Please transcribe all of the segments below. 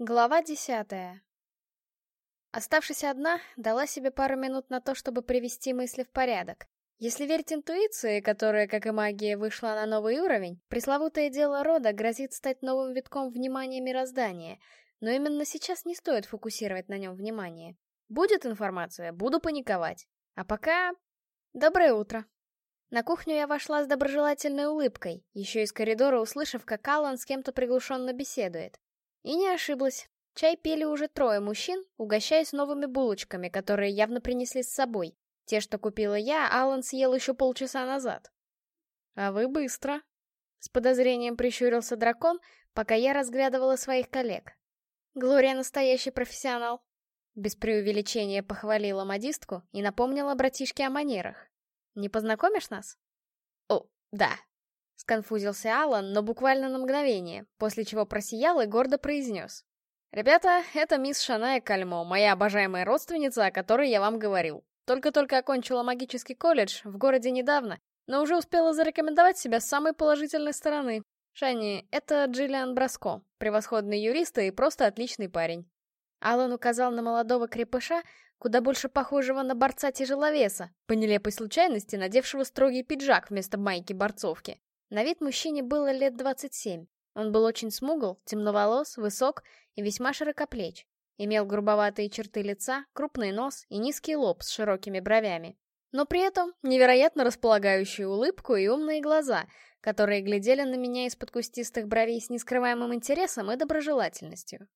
Глава десятая. Оставшись одна, дала себе пару минут на то, чтобы привести мысли в порядок. Если верить интуиции, которая, как и магия, вышла на новый уровень, пресловутое дело рода грозит стать новым витком внимания мироздания, но именно сейчас не стоит фокусировать на нем внимание. Будет информация, буду паниковать. А пока... Доброе утро. На кухню я вошла с доброжелательной улыбкой, еще из коридора услышав, как Аллан с кем-то приглушенно беседует. И не ошиблась. Чай пили уже трое мужчин, угощаясь новыми булочками, которые явно принесли с собой. Те, что купила я, Алан съел еще полчаса назад. «А вы быстро», — с подозрением прищурился дракон, пока я разглядывала своих коллег. «Глория настоящий профессионал», — без преувеличения похвалила модистку и напомнила братишке о манерах. «Не познакомишь нас?» «О, да», — сконфузился Алан, но буквально на мгновение, после чего просиял и гордо произнес. «Ребята, это мисс Шаная Кальмо, моя обожаемая родственница, о которой я вам говорил. Только-только окончила магический колледж в городе недавно, но уже успела зарекомендовать себя с самой положительной стороны. Шани, это Джиллиан Браско, превосходный юрист и просто отличный парень». Алан указал на молодого крепыша, куда больше похожего на борца-тяжеловеса, по нелепой случайности надевшего строгий пиджак вместо майки-борцовки. На вид мужчине было лет 27. Он был очень смугл, темноволос, высок и весьма широкоплеч. Имел грубоватые черты лица, крупный нос и низкий лоб с широкими бровями. Но при этом невероятно располагающую улыбку и умные глаза, которые глядели на меня из-под кустистых бровей с нескрываемым интересом и доброжелательностью.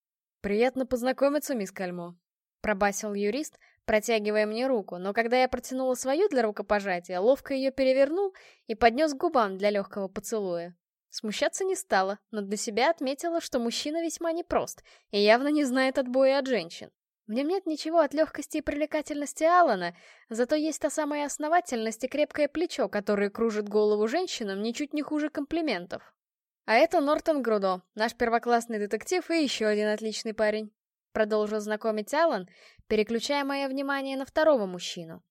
«Приятно познакомиться, мисс Кальмо», — пробасил юрист, протягивая мне руку, но когда я протянула свою для рукопожатия, ловко ее перевернул и поднес к губам для легкого поцелуя. Смущаться не стала, но для себя отметила, что мужчина весьма непрост и явно не знает отбоя от женщин. В нем нет ничего от легкости и привлекательности Алана, зато есть та самая основательность и крепкое плечо, которое кружит голову женщинам ничуть не хуже комплиментов. А это Нортон Грудо, наш первоклассный детектив и еще один отличный парень. Продолжил знакомить Алан, переключая мое внимание на второго мужчину.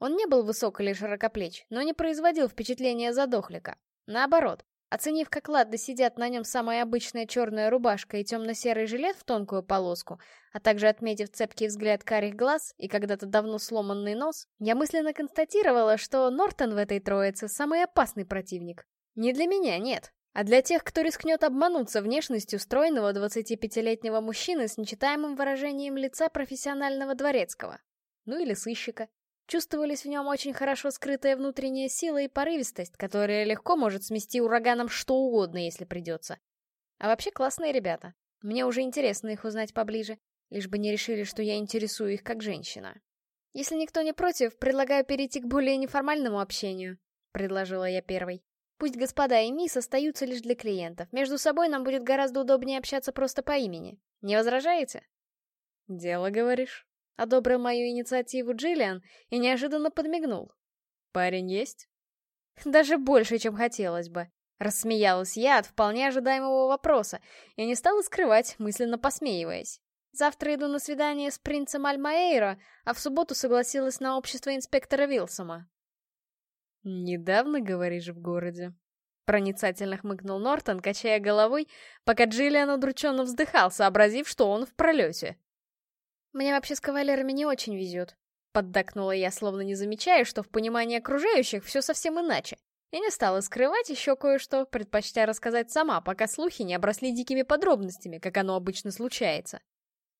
Он не был высок или широкоплеч, но не производил впечатления задохлика. Наоборот, оценив, как ладно сидят на нем самая обычная черная рубашка и темно-серый жилет в тонкую полоску, а также отметив цепкий взгляд карих глаз и когда-то давно сломанный нос, я мысленно констатировала, что Нортон в этой троице самый опасный противник. Не для меня, нет. А для тех, кто рискнет обмануться внешностью стройного 25-летнего мужчины с нечитаемым выражением лица профессионального дворецкого. Ну или сыщика. Чувствовались в нем очень хорошо скрытая внутренняя сила и порывистость, которая легко может смести ураганом что угодно, если придется. А вообще классные ребята. Мне уже интересно их узнать поближе, лишь бы не решили, что я интересую их как женщина. Если никто не против, предлагаю перейти к более неформальному общению, предложила я первой. Пусть господа и мисс остаются лишь для клиентов. Между собой нам будет гораздо удобнее общаться просто по имени. Не возражаете? Дело, говоришь. Одобрил мою инициативу Джиллиан и неожиданно подмигнул. Парень есть? Даже больше, чем хотелось бы. Рассмеялась я от вполне ожидаемого вопроса и не стала скрывать, мысленно посмеиваясь. Завтра иду на свидание с принцем Альмаэйро, а в субботу согласилась на общество инспектора Вилсома. «Недавно, говоришь, в городе?» Проницательно хмыкнул Нортон, качая головой, пока Джиллиан удрученно вздыхал, сообразив, что он в пролете. «Мне вообще с кавалерами не очень везет», — поддакнула я, словно не замечая, что в понимании окружающих все совсем иначе. И не стала скрывать еще кое-что, предпочтя рассказать сама, пока слухи не обросли дикими подробностями, как оно обычно случается.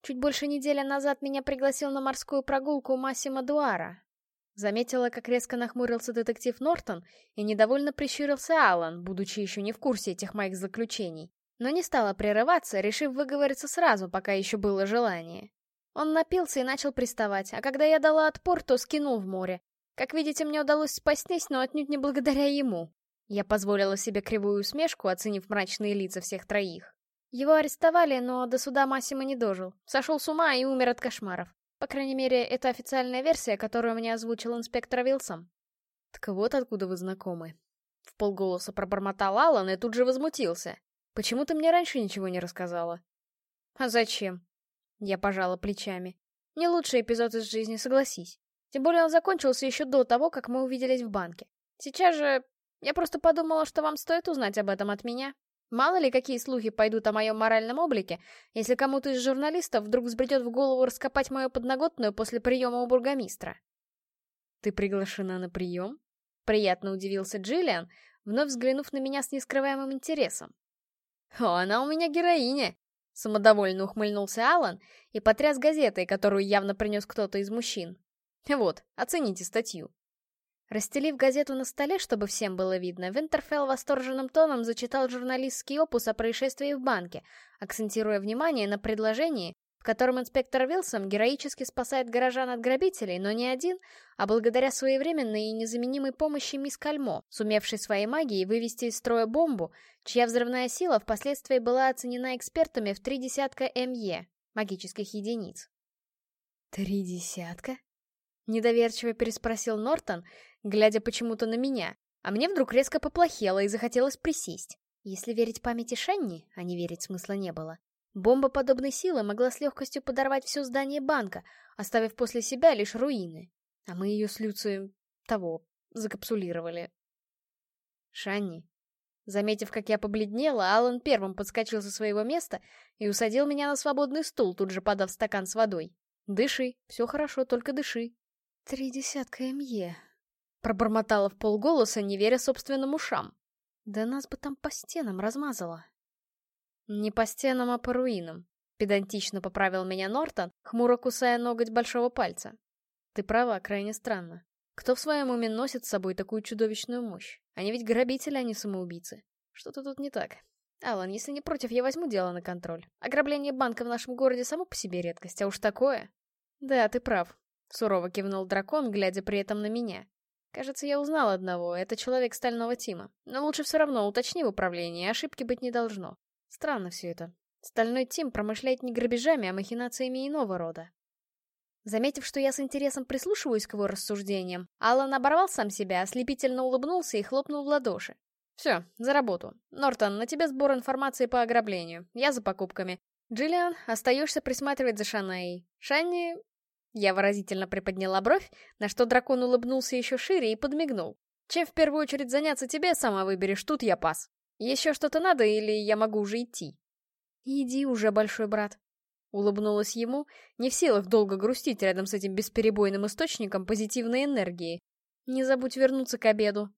Чуть больше недели назад меня пригласил на морскую прогулку Массимо Дуара, Заметила, как резко нахмурился детектив Нортон и недовольно прищурился Алан, будучи еще не в курсе этих моих заключений. Но не стала прерываться, решив выговориться сразу, пока еще было желание. Он напился и начал приставать, а когда я дала отпор, то скинул в море. Как видите, мне удалось спастись, но отнюдь не благодаря ему. Я позволила себе кривую усмешку, оценив мрачные лица всех троих. Его арестовали, но до суда Массимо не дожил. Сошел с ума и умер от кошмаров. По крайней мере, это официальная версия, которую мне озвучил инспектор Вилсон. Так вот откуда вы знакомы. В полголоса пробормотал Алан и тут же возмутился. Почему ты мне раньше ничего не рассказала? А зачем? Я пожала плечами. Не лучший эпизод из жизни, согласись. Тем более он закончился еще до того, как мы увиделись в банке. Сейчас же... Я просто подумала, что вам стоит узнать об этом от меня. Мало ли, какие слухи пойдут о моем моральном облике, если кому-то из журналистов вдруг взбредет в голову раскопать мою подноготную после приема у бургомистра. «Ты приглашена на прием?» — приятно удивился Джиллиан, вновь взглянув на меня с нескрываемым интересом. «О, она у меня героиня!» — самодовольно ухмыльнулся Алан и потряс газетой, которую явно принес кто-то из мужчин. «Вот, оцените статью». Расстелив газету на столе, чтобы всем было видно, Винтерфелл восторженным тоном зачитал журналистский опус о происшествии в банке, акцентируя внимание на предложении, в котором инспектор Вилсон героически спасает горожан от грабителей, но не один, а благодаря своевременной и незаменимой помощи мисс Кальмо, сумевшей своей магией вывести из строя бомбу, чья взрывная сила впоследствии была оценена экспертами в три десятка МЕ, магических единиц. «Три десятка?» — недоверчиво переспросил Нортон, глядя почему-то на меня, а мне вдруг резко поплохело и захотелось присесть. Если верить памяти Шанни, а не верить смысла не было, бомба подобной силы могла с легкостью подорвать все здание банка, оставив после себя лишь руины. А мы ее с Люцием... того... закапсулировали. Шанни. Заметив, как я побледнела, Алан первым подскочил со своего места и усадил меня на свободный стул, тут же подав стакан с водой. «Дыши, все хорошо, только дыши». «Три десятка МЕ», Пробормотала в полголоса, не веря собственным ушам. Да нас бы там по стенам размазало. Не по стенам, а по руинам. Педантично поправил меня Нортон, хмуро кусая ноготь большого пальца. Ты права, крайне странно. Кто в своем уме носит с собой такую чудовищную мощь? Они ведь грабители, а не самоубийцы. Что-то тут не так. Алан, если не против, я возьму дело на контроль. Ограбление банка в нашем городе само по себе редкость, а уж такое... Да, ты прав. Сурово кивнул дракон, глядя при этом на меня. Кажется, я узнал одного, это человек стального Тима. Но лучше все равно уточни в управлении, ошибки быть не должно. Странно все это. Стальной Тим промышляет не грабежами, а махинациями иного рода. Заметив, что я с интересом прислушиваюсь к его рассуждениям, Аллан оборвал сам себя, ослепительно улыбнулся и хлопнул в ладоши. «Все, за работу. Нортон, на тебе сбор информации по ограблению. Я за покупками. Джиллиан, остаешься присматривать за Шанаей. Шанни, я выразительно приподняла бровь, на что дракон улыбнулся еще шире и подмигнул. Чем в первую очередь заняться тебе, сама выберешь, тут я пас. Еще что-то надо или я могу уже идти? Иди уже, большой брат. Улыбнулась ему, не в силах долго грустить рядом с этим бесперебойным источником позитивной энергии. Не забудь вернуться к обеду.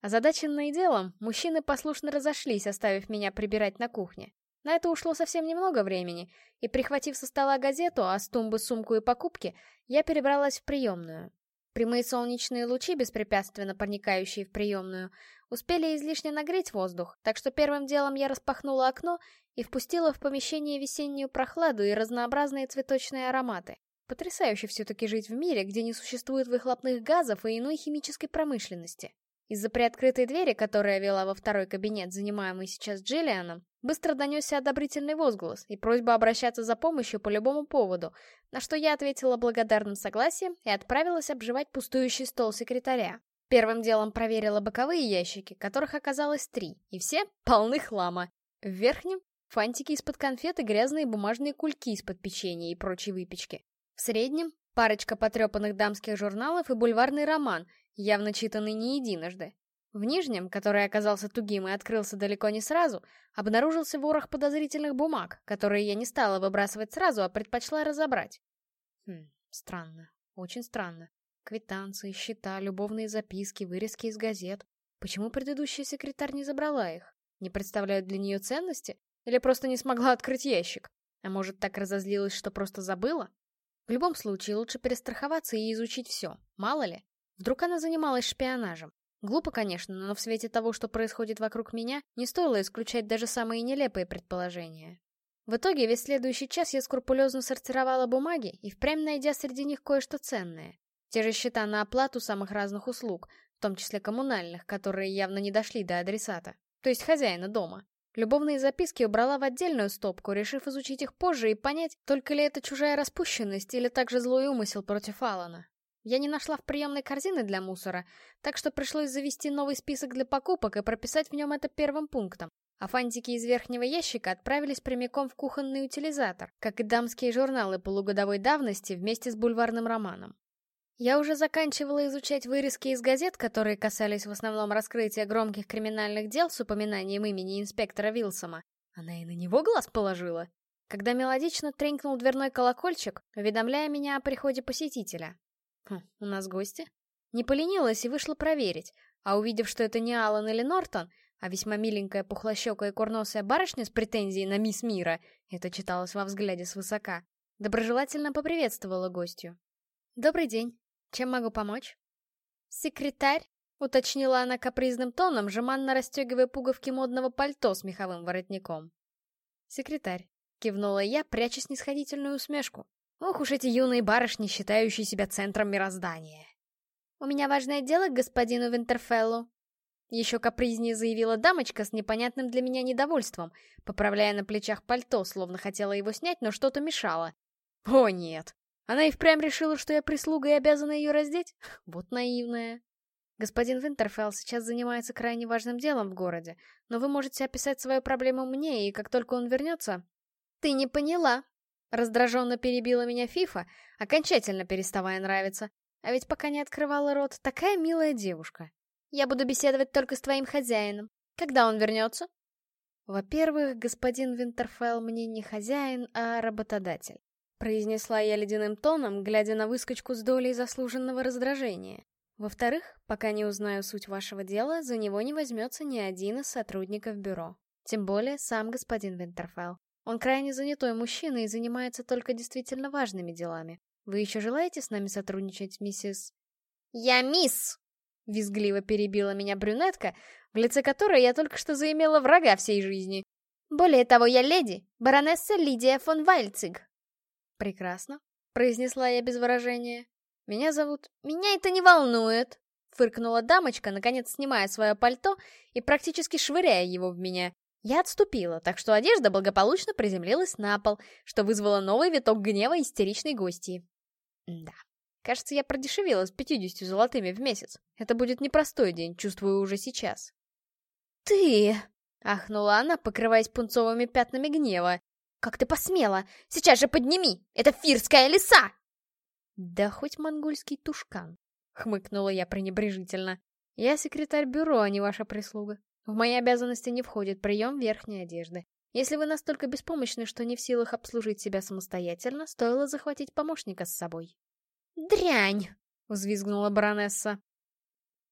Озадаченные делом, мужчины послушно разошлись, оставив меня прибирать на кухне. На это ушло совсем немного времени, и, прихватив со стола газету, а с тумбы сумку и покупки, я перебралась в приемную. Прямые солнечные лучи, беспрепятственно проникающие в приемную, успели излишне нагреть воздух, так что первым делом я распахнула окно и впустила в помещение весеннюю прохладу и разнообразные цветочные ароматы. Потрясающе все-таки жить в мире, где не существует выхлопных газов и иной химической промышленности. Из-за приоткрытой двери, которая вела во второй кабинет, занимаемый сейчас Джиллианом, быстро донесся одобрительный возглас и просьба обращаться за помощью по любому поводу, на что я ответила благодарным согласием и отправилась обживать пустующий стол секретаря. Первым делом проверила боковые ящики, которых оказалось три, и все полны хлама. В верхнем — фантики из-под конфет и грязные бумажные кульки из-под печенья и прочей выпечки. В среднем — парочка потрепанных дамских журналов и бульварный роман, явно читанный не единожды. В нижнем, который оказался тугим и открылся далеко не сразу, обнаружился ворох подозрительных бумаг, которые я не стала выбрасывать сразу, а предпочла разобрать. Хм, странно, очень странно. Квитанции, счета, любовные записки, вырезки из газет. Почему предыдущая секретарь не забрала их? Не представляют для нее ценности? Или просто не смогла открыть ящик? А может, так разозлилась, что просто забыла? В любом случае, лучше перестраховаться и изучить все, мало ли. Вдруг она занималась шпионажем? Глупо, конечно, но в свете того, что происходит вокруг меня, не стоило исключать даже самые нелепые предположения. В итоге весь следующий час я скрупулезно сортировала бумаги и впрямь найдя среди них кое-что ценное. Те же счета на оплату самых разных услуг, в том числе коммунальных, которые явно не дошли до адресата, то есть хозяина дома. Любовные записки убрала в отдельную стопку, решив изучить их позже и понять, только ли это чужая распущенность или также злой умысел против Алана. Я не нашла в приемной корзины для мусора, так что пришлось завести новый список для покупок и прописать в нем это первым пунктом. А фантики из верхнего ящика отправились прямиком в кухонный утилизатор, как и дамские журналы полугодовой давности вместе с бульварным романом. Я уже заканчивала изучать вырезки из газет, которые касались в основном раскрытия громких криминальных дел с упоминанием имени инспектора Вилсома. Она и на него глаз положила. Когда мелодично тренькнул дверной колокольчик, уведомляя меня о приходе посетителя. Хм, у нас гости? Не поленилась и вышла проверить, а увидев, что это не Алан или Нортон, а весьма миленькая пухлощекая курносая барышня с претензией на мисс Мира, это читалось во взгляде свысока, доброжелательно поприветствовала гостью. «Добрый день. Чем могу помочь?» «Секретарь?» — уточнила она капризным тоном, жеманно расстегивая пуговки модного пальто с меховым воротником. «Секретарь», — кивнула я, пряча снисходительную усмешку. «Ох уж эти юные барышни, считающие себя центром мироздания!» «У меня важное дело к господину Винтерфеллу», еще капризнее заявила дамочка с непонятным для меня недовольством, поправляя на плечах пальто, словно хотела его снять, но что-то мешало. О, нет. Она и впрямь решила, что я прислуга и обязана ее раздеть? Вот наивная. Господин Винтерфелл сейчас занимается крайне важным делом в городе, но вы можете описать свою проблему мне, и как только он вернется... Ты не поняла. Раздраженно перебила меня Фифа, окончательно переставая нравиться. А ведь пока не открывала рот, такая милая девушка. Я буду беседовать только с твоим хозяином. Когда он вернется? Во-первых, господин Винтерфелл мне не хозяин, а работодатель. Произнесла я ледяным тоном, глядя на выскочку с долей заслуженного раздражения. Во-вторых, пока не узнаю суть вашего дела, за него не возьмется ни один из сотрудников бюро. Тем более сам господин Винтерфелл. Он крайне занятой мужчина и занимается только действительно важными делами. Вы еще желаете с нами сотрудничать, миссис... «Я мисс!» — визгливо перебила меня брюнетка, в лице которой я только что заимела врага всей жизни. «Более того, я леди, баронесса Лидия фон Вальциг, «Прекрасно», — произнесла я без выражения. «Меня зовут...» «Меня это не волнует», — фыркнула дамочка, наконец снимая свое пальто и практически швыряя его в меня. Я отступила, так что одежда благополучно приземлилась на пол, что вызвало новый виток гнева истеричной гости. Да, кажется, я продешевила с 50 золотыми в месяц. Это будет непростой день, чувствую уже сейчас. «Ты!» — ахнула она, покрываясь пунцовыми пятнами гнева. «Как ты посмела? Сейчас же подними! Это фирская лиса!» «Да хоть монгольский тушкан», — хмыкнула я пренебрежительно. «Я секретарь бюро, а не ваша прислуга. В мои обязанности не входит прием верхней одежды. Если вы настолько беспомощны, что не в силах обслужить себя самостоятельно, стоило захватить помощника с собой». «Дрянь!» — взвизгнула баронесса.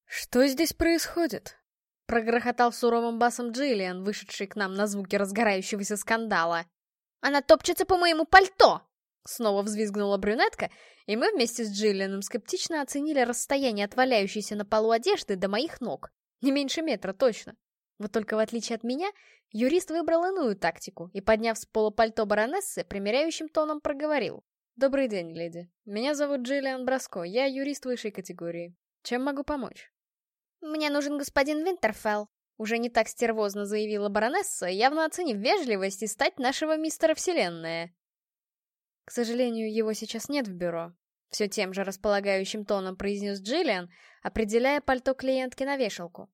«Что здесь происходит?» — прогрохотал суровым басом Джиллиан, вышедший к нам на звуки разгорающегося скандала. Она топчется по моему пальто!» Снова взвизгнула брюнетка, и мы вместе с Джиллианом скептично оценили расстояние от валяющейся на полу одежды до моих ног. Не меньше метра, точно. Вот только в отличие от меня, юрист выбрал иную тактику и, подняв с пола пальто баронессы, примеряющим тоном проговорил. «Добрый день, леди. Меня зовут Джиллиан Браско, я юрист высшей категории. Чем могу помочь?» «Мне нужен господин Винтерфелл», уже не так стервозно заявила баронесса, явно оценив вежливость и стать нашего мистера Вселенная. К сожалению, его сейчас нет в бюро. Все тем же располагающим тоном произнес Джиллиан, определяя пальто клиентки на вешалку.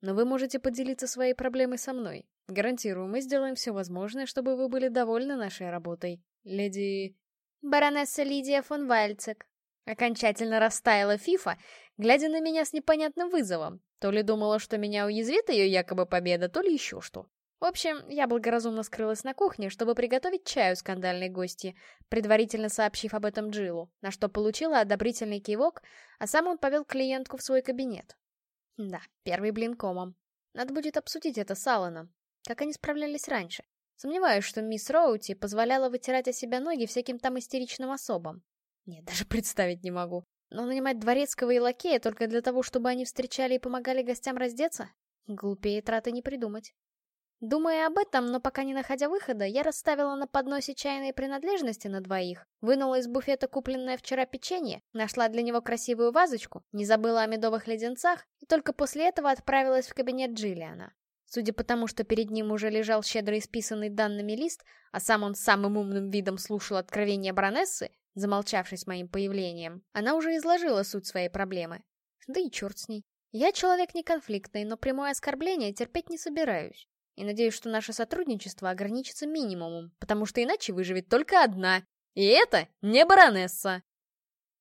Но вы можете поделиться своей проблемой со мной. Гарантирую, мы сделаем все возможное, чтобы вы были довольны нашей работой. Леди... Баронесса Лидия фон Вальцек. Окончательно растаяла Фифа, глядя на меня с непонятным вызовом. То ли думала, что меня уязвит ее якобы победа, то ли еще что. В общем, я благоразумно скрылась на кухне, чтобы приготовить чаю скандальной гости, предварительно сообщив об этом Джилу, на что получила одобрительный кивок, а сам он повел клиентку в свой кабинет. Да, первый блин комом. Надо будет обсудить это с Алланом. Как они справлялись раньше. Сомневаюсь, что мисс Роути позволяла вытирать о себя ноги всяким там истеричным особам. Нет, даже представить не могу. Но нанимать дворецкого и лакея только для того, чтобы они встречали и помогали гостям раздеться? Глупее траты не придумать. Думая об этом, но пока не находя выхода, я расставила на подносе чайные принадлежности на двоих, вынула из буфета купленное вчера печенье, нашла для него красивую вазочку, не забыла о медовых леденцах и только после этого отправилась в кабинет Джиллиана. Судя по тому, что перед ним уже лежал щедро исписанный данными лист, а сам он самым умным видом слушал откровения баронессы, замолчавшись моим появлением, она уже изложила суть своей проблемы. Да и черт с ней. Я человек не конфликтный, но прямое оскорбление терпеть не собираюсь. И надеюсь, что наше сотрудничество ограничится минимумом, потому что иначе выживет только одна. И это не баронесса.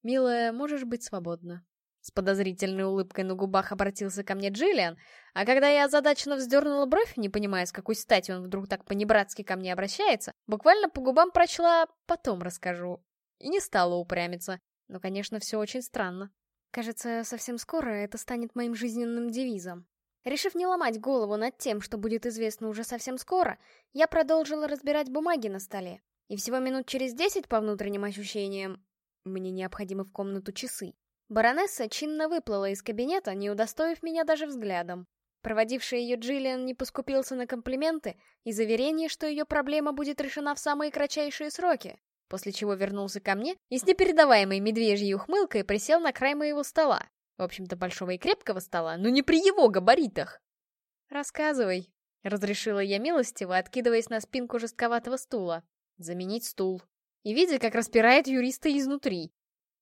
«Милая, можешь быть свободна». С подозрительной улыбкой на губах обратился ко мне Джиллиан, а когда я озадаченно вздернула бровь, не понимая, с какой стати он вдруг так понебратски ко мне обращается, буквально по губам прочла «потом расскажу». И не стала упрямиться. Но, конечно, все очень странно. Кажется, совсем скоро это станет моим жизненным девизом. Решив не ломать голову над тем, что будет известно уже совсем скоро, я продолжила разбирать бумаги на столе. И всего минут через десять по внутренним ощущениям мне необходимы в комнату часы. Баронесса чинно выплыла из кабинета, не удостоив меня даже взглядом. Проводивший ее Джиллиан не поскупился на комплименты и заверение, что ее проблема будет решена в самые кратчайшие сроки, после чего вернулся ко мне и с непередаваемой медвежьей ухмылкой присел на край моего стола. В общем-то, большого и крепкого стола, но не при его габаритах. «Рассказывай», — разрешила я милостиво, откидываясь на спинку жестковатого стула. «Заменить стул». И видя, как распирает юриста изнутри.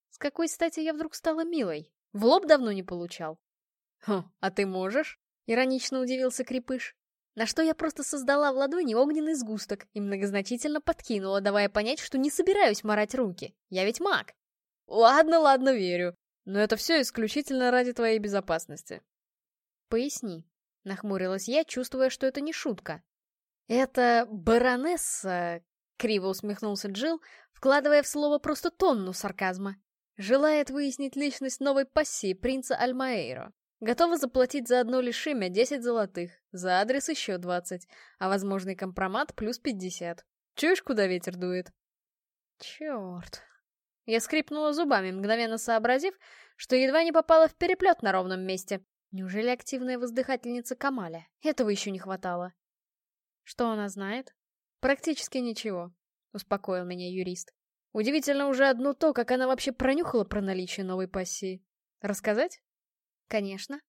С какой стати я вдруг стала милой? В лоб давно не получал. «Хм, а ты можешь?» — иронично удивился Крепыш. На что я просто создала в ладони огненный сгусток и многозначительно подкинула, давая понять, что не собираюсь морать руки. Я ведь маг. Ладно, ладно, верю. Но это все исключительно ради твоей безопасности. Поясни. Нахмурилась я, чувствуя, что это не шутка. Это баронесса, криво усмехнулся Джилл, вкладывая в слово просто тонну сарказма. Желает выяснить личность новой пассии принца Альмаэйро. Готова заплатить за одно лишь имя 10 золотых, за адрес еще 20, а возможный компромат плюс 50. Чуешь, куда ветер дует? Черт. Я скрипнула зубами, мгновенно сообразив, что едва не попала в переплет на ровном месте. Неужели активная воздыхательница Камаля? Этого еще не хватало. Что она знает? Практически ничего, успокоил меня юрист. Удивительно уже одно то, как она вообще пронюхала про наличие новой пассии. Рассказать? «Конечно».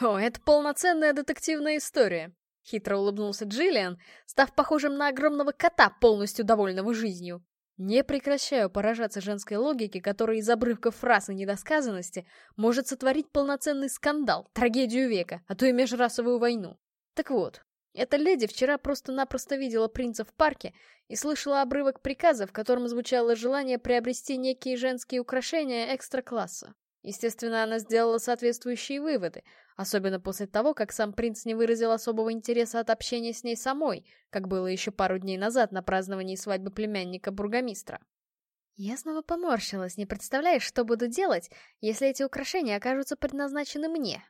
«О, это полноценная детективная история», — хитро улыбнулся Джиллиан, став похожим на огромного кота, полностью довольного жизнью. Не прекращаю поражаться женской логике, которая из обрывков фраз и недосказанности может сотворить полноценный скандал, трагедию века, а то и межрасовую войну. Так вот, эта леди вчера просто-напросто видела принца в парке и слышала обрывок приказа, в котором звучало желание приобрести некие женские украшения экстра-класса. Естественно, она сделала соответствующие выводы, особенно после того, как сам принц не выразил особого интереса от общения с ней самой, как было еще пару дней назад на праздновании свадьбы племянника бургомистра. Я снова поморщилась, не представляешь, что буду делать, если эти украшения окажутся предназначены мне.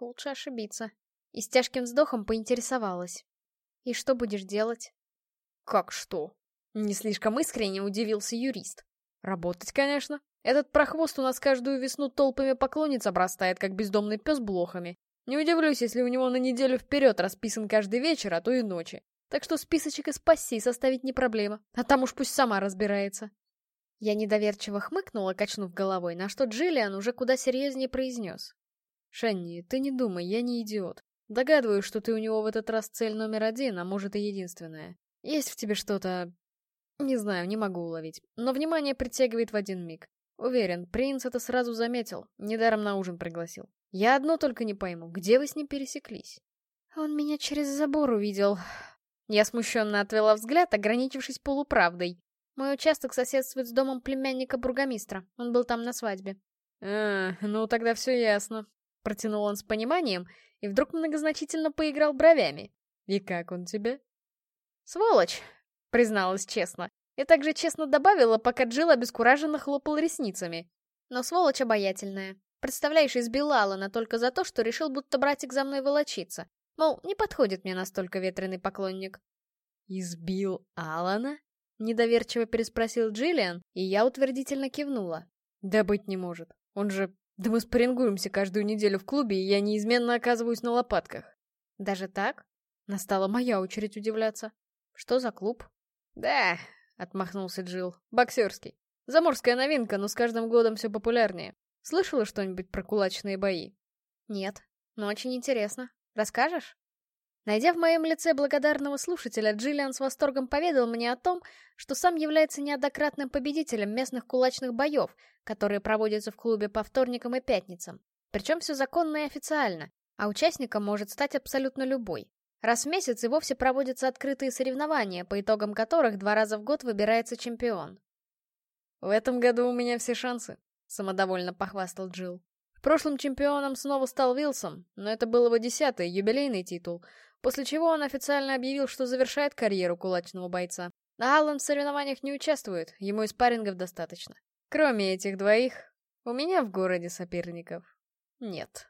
Лучше ошибиться. И с тяжким вздохом поинтересовалась. И что будешь делать? Как что? Не слишком искренне удивился юрист. Работать, конечно. Этот прохвост у нас каждую весну толпами поклонниц обрастает, как бездомный пес блохами. Не удивлюсь, если у него на неделю вперед расписан каждый вечер, а то и ночи. Так что списочек из пассий составить не проблема, а там уж пусть сама разбирается. Я недоверчиво хмыкнула, качнув головой, на что Джиллиан уже куда серьезнее произнес. «Шенни, ты не думай, я не идиот. Догадываюсь, что ты у него в этот раз цель номер один, а может и единственная. Есть в тебе что-то... Не знаю, не могу уловить, но внимание притягивает в один миг. Уверен, принц это сразу заметил, недаром на ужин пригласил. Я одно только не пойму, где вы с ним пересеклись? Он меня через забор увидел. Я смущенно отвела взгляд, ограничившись полуправдой. Мой участок соседствует с домом племянника бургомистра. Он был там на свадьбе. А, ну тогда все ясно. Протянул он с пониманием и вдруг многозначительно поиграл бровями. И как он тебе? Сволочь, призналась честно. И также честно добавила, пока Джилл обескураженно хлопал ресницами. Но сволочь обаятельная. Представляешь, избила Алана только за то, что решил, будто братик за мной волочится. Мол, не подходит мне настолько ветреный поклонник. «Избил Алана?» — недоверчиво переспросил Джиллиан, и я утвердительно кивнула. «Да быть не может. Он же... Да мы спаррингуемся каждую неделю в клубе, и я неизменно оказываюсь на лопатках». «Даже так?» Настала моя очередь удивляться. «Что за клуб?» «Да, Отмахнулся Джил. Боксерский. Заморская новинка, но с каждым годом все популярнее. Слышала что-нибудь про кулачные бои? Нет, но очень интересно. Расскажешь? Найдя в моем лице благодарного слушателя, Джиллиан с восторгом поведал мне о том, что сам является неоднократным победителем местных кулачных боев, которые проводятся в клубе по вторникам и пятницам. Причем все законно и официально, а участником может стать абсолютно любой. Раз в месяц и вовсе проводятся открытые соревнования, по итогам которых два раза в год выбирается чемпион. В этом году у меня все шансы. самодовольно похвастал Джилл. В прошлом чемпионом снова стал Вилсон, но это был его десятый, юбилейный титул, после чего он официально объявил, что завершает карьеру кулачного бойца. А Аллан в соревнованиях не участвует, ему и спаррингов достаточно. Кроме этих двоих, у меня в городе соперников нет.